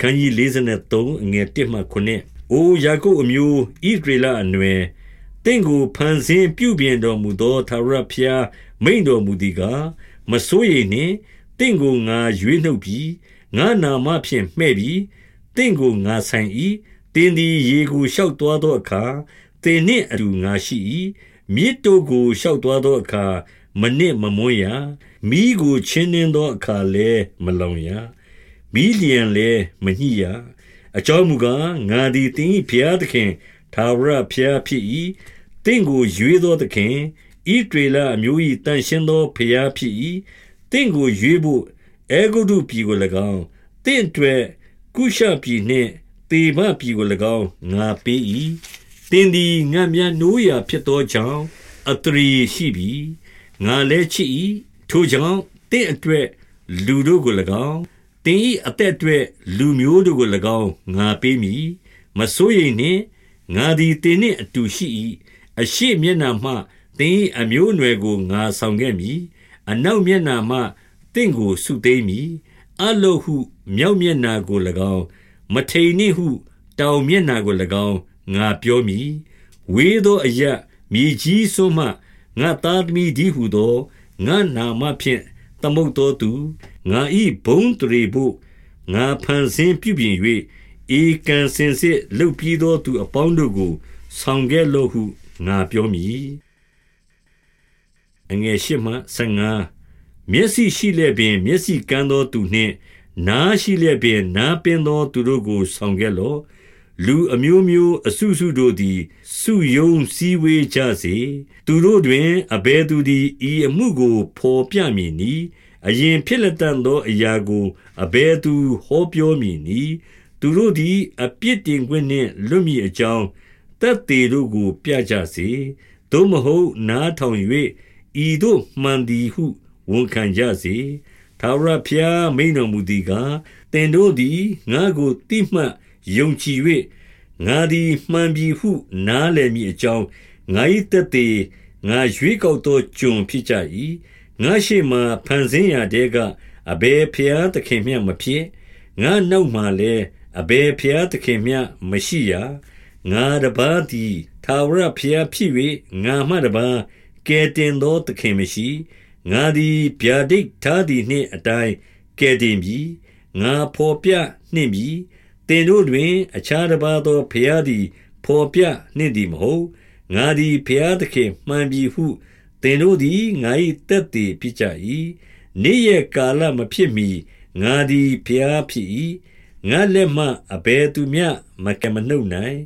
ခန်းကြီး53အငယ်1မှ9အိုယာကုပ်အမျိုးဣဒရေလအနွယ်တင့်ကိုဖန်ဆင်းပြုပြင်တော်မူသောသာရဖျားမိန်တော်မူသည်ကားမစိုးရိမ်နှင့်တင့်ကိုငါရွေးနှုတ်ပြီးငါနာမဖြင့်မှဲ့ပြီးတင့်ကိုငါဆိုင်၏တင်းသည်ရေကိုလျှောက်သွားသောအခါတင်းနှင့်အတူငါရှိ၏မြစ်တို့ကိုလျှောက်သွားသောအခါမနစ်မမွန်းရမိကိုချင်းနှင်းသောအခါလည်းမလောင်ရ မိလျံလည်းမညှိရအကြောင်းမူကားငါသည်တင်း၏ဖျားသခင်သာဝရဖျားဖြစ်၏တင့်ကိုရွေးသောသခင်ဣဒေလအမျိုး၏တန်ရှင်းသောဖျားဖြစ်၏တင့်ကိုရွေးဖို့အေဂုတုပြည်ကို၎င်းတင့်အတွက်ကုရှပြည်နှင့်တေဘပြည်ကို၎င်းငါပေး၏တင်းသည်ငါမြတ်နိုးရာဖြစ်သောကြောင့်အတရီရှိပြီငါလည်းချစ်၏ထိုကြောင့်တင့်အတွက်လူတို့ကို၎င်းတ င်း၏အသက်အတွက်လူမျိုးတို့ကို၎င်းငါပေးမည်မစိုးရိမ်နှင့်ငါသည်တင်းနှင့်အတူရှိ၏အရှိမျက်နှာမှတင်း၏အမျိုးအနွယ်ကိုငါဆောင်ခဲ့မည်အနောက်မျက်နှာမှတင့်ကိုဆုသိမ်းမည်အလုဟုမြောက်မျက်နှာကို၎င်းမထိန်နှင့်ဟု တောင်မျက်နှာကို၎င်းငါပြောမည်ဝေးသောအရမြေကြီးဆိုမှငါသားသမီးဒီဟုသောငါနာမဖြင့်သမုတ်တော်သူ ငါဤဘုံတရေဖို့ငါဖန်ဆင်းပြုပြင်၍ဧကန်စင်စစ်လှုပ်ပြီးသောသူအပေါင်းတို့ကို ဆောင်ခဲ့လို့ဟုငါပြောမည်အငယ်ရှိမှ15မျက်စိရှိလျက်ပင် မျက်စိကန်းသောသူနှင့် နားရှိလျက်ပင် နားပင်သောသူတို့ကို ဆောင်ခဲ့လော့လူအမျိုးမျိုးအစုစုတို့သည်စုယုံစည်းဝေးကြစေသူတို့တွင်အဘယ်သူသည်ဤအမှုကိုဖော်ပြမည်နီ အရင်ဖြစ်လက်တန်သောအရာကိုအဘယ်သူဟောပြောမည်နီသူတို့သည်အပြစ်တင်ခွင့်နှင့်လွတ်မည်အကြောင်းတက်သေးတို့ကို ပြကြစေသို့မဟုတ်နားထောင်၍ဤသို့မှန်သည်ဟုဝန်ခံကြစေသာရဖျားမိန်တော်မူသည်ကားတင်တို့သည်ငါကိုတိမှတ်ယုံကြည်၍ငါသည်မှန်ပြီဟုနားလည်မည်အကြောင်းငါ၏တက်သေးငါရွေးကောက်သောကျွန်ဖြစ်ကြ၏ ငါရှိမှဖန်ဆင်းရာတဲကအဘယ်ဖျားသခင်မျှမဖြစ်ငါနောက်မှလည်းအဘယ်ဖျားသခင်မျှမရှိရငါတပါးသည်သာဝရဖျားဖြစ်၍ငါမှတပါးကဲတင်သောသခင်မရှိငါသည်ဗျာဒိတ်ထားသည်နှင့်အတိုင်းကဲတင်ပြီငါဖော်ပြနှင့်ပြီတင်တို့တွင် အခြားတစ်ပါးသောဖျားသည်ဖော်ပြနှင့်သည်မဟုတ်ငါသည်ဖျားသခင်မှန်ပြီဟု တင်တို့သည်ငါ၏တက်တည်ဖြစ်ကြ၏နေ့ရက်ကာလမဖြစ်မီငါသည်ဖျားဖြစ်၏ငါလက်မှအဘယ်သူမျှမကမနှုတ်နိုင်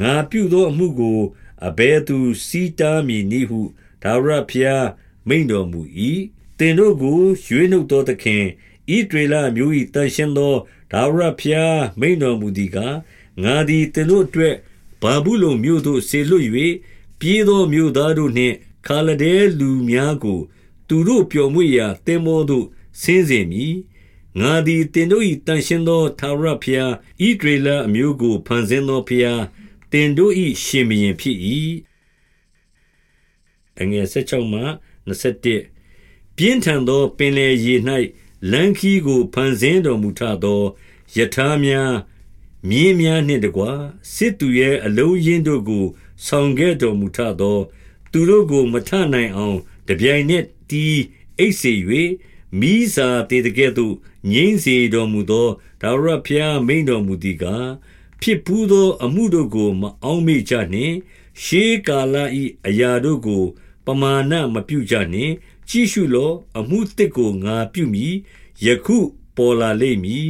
ငါပြုသောအမှုကိုအဘယ်သူစီးတားမည်နည်းဟုဒါဝရဖျားမိန်တော်မူ၏တင်တို့ကိုရွေးနှုတ်သောသခင်ဣဒေလမျိုး၏တန်ရှင်သောဒါဝရဖျားမိန်တော်မူသည်ကားငါသည်တင်တို့အတွက်ဘာဘူးလုံမျိုးသို့ဆေလွတ်၍ပြေးသောမျိုးသားတို့နှင့် ခါလဒဲလူများကို သူတို့ပျော်မွေ့ရာတင်မောသို့ဆင်းစေမည်ငါသည်တင်တို့၏တန်ရှင်သောသာရဖျားဣဒေလအမျိုးကိုဖန်ဆင်းသောဖျားတင်တို့၏ရှင်ဘရင်ဖြစ်၏အငယ်16မှ21ပြင်းထန်သောပင်လေရေ၌လမ်းခီးကိုဖန်ဆင်းတော်မူထသောယထာများမြင်းများနှင့်တကွစစ်သူရဲ့အလုံးရင်းတို့ကို ဆောင်ခဲ့တော်မူထသော သူတို့ကိုမထနိုင်အောင်တပြိုင်နက်တီးအိတ်စေ၍မိစာတေတကဲ့သို့ငိမ့်စေတော်မူသောဒါဝရဖျားမိန်တော်မူသည်ကားဖြစ်ပူးသော အမှုတို့ကိုမအောင်မေ့ကြနှင့်ရှေးကာလ၏အရာတို့ကို ပမာဏမပြုကြနှင့်ကြည့်ရှုလော အမှုတစ်ကိုငါပြုမည်ယခုပေါ်လာလိမ့်မည်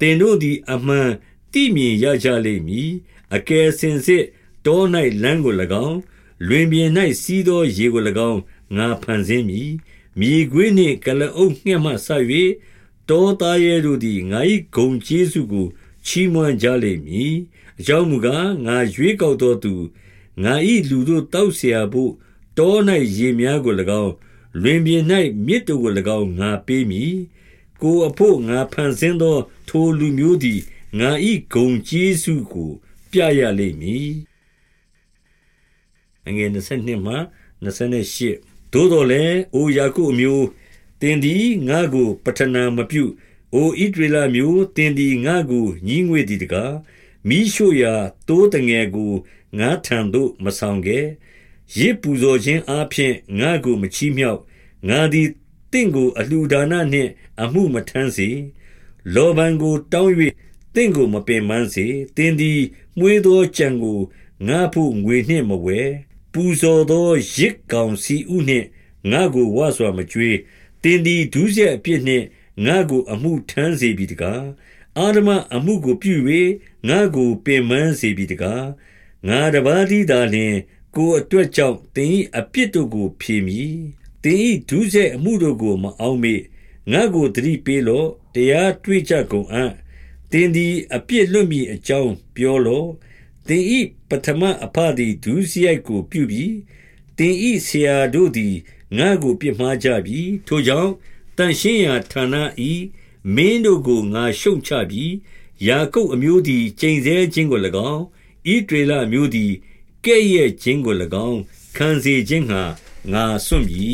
တင်တို့သည်အမှန်တိမြင်ရကြလိမ့်မည်အကယ်စင်စစ်တော၌လမ်းကို၎င်း လွင်ပြင်၌စီးသောရေကို၎င်းငါဖန်ဆင်းမည်မြေခွေးနှင့်ကလအုပ်ငှက်မှဆ၍တောသားရဲတို့သည်ငါ၏ဂုံကျေးဇူးကိုချီးမွမ်းကြလိမ့်မည်အကြောင်းမူကားငါရွေးကောက်သောသူငါ၏လူတို့တောက်เสียဖို့တော၌ရေများကို၎င်းလွင်ပြင်၌မြစ်တို့ကို၎င်းငါပေးမည်ကိုအဖို့ငါဖန်ဆင်းသော ထိုလူမျိုးသည်ငါ၏ဂုံကျေးဇူးကို ပြရလိမ့်မည် အငယ်22မှ28သို့တော်လည်းအိုယာကုအမျိုးတင်သည်ငါကို ပထနာမပြုအိုဣဒရလမျိုးတင်ဒီငါကိုညီးငွေ့သည်တကားမိရှုရာတိုးတငယ်ကိုငါထံသို့မဆောင်ခဲ့ရစ်ပူဇော်ခြင်းအပြင်ငါကိုမချီးမြှောက်ငါသည်တင့်ကို အလှူဒါနနှင့် အမှုမထမ်းစေလောဘံကိုတောင်း၍တင့်ကိုမပင်ပန်းစေတင်းသည်မွေးသောကြံကိုငါဖို့ငွေနှင့်မဝဲ ပူဇော်သောရစ်ကောင်စီဥနှင့်ငါကိုဝါစွာမကြွေးတင်းသည်ဒုစရိုက်အပြစ်နှင့်ငါကိုအမှုထမ်းစေပြီတကားအာရမအမှုကိုပြု၍ငါကိုပင်ပန်းစေပြီတကားငါတပါးသည်သာလျှင်ကိုယ်အတွက်ကြောင့်သင်၏အပြစ်တို့ကိုဖြေမည်သင်၏ဒုစရိုက်အမှုတို့ကိုမအောင်မေငါကိုတတိပေးလော့တရားတွေ့ကြကုန်အံ့သင်သည်အပြစ်လွတ်မိအကြောင်းပြောလော့ သင်၏ပထမအဖသည်ဒုစရိုက်ကိုပြုပြီးသင်၏ဆရာတို့သည်ငါကိုပြစ်မှားကြပြီထိုကြောင့်တန်ရှင်းရာဌာနဤမင်းတို့ကိုငါရှုံချပြီးယာကုပ်အမျိုးသည်ကျိန်ဆဲခြင်းကို၎င်းဤဒေလအမျိုးသည်ကဲ့ရဲ့ခြင်းကို၎င်းခံစေခြင်းငှာငါစွန့်ပြီ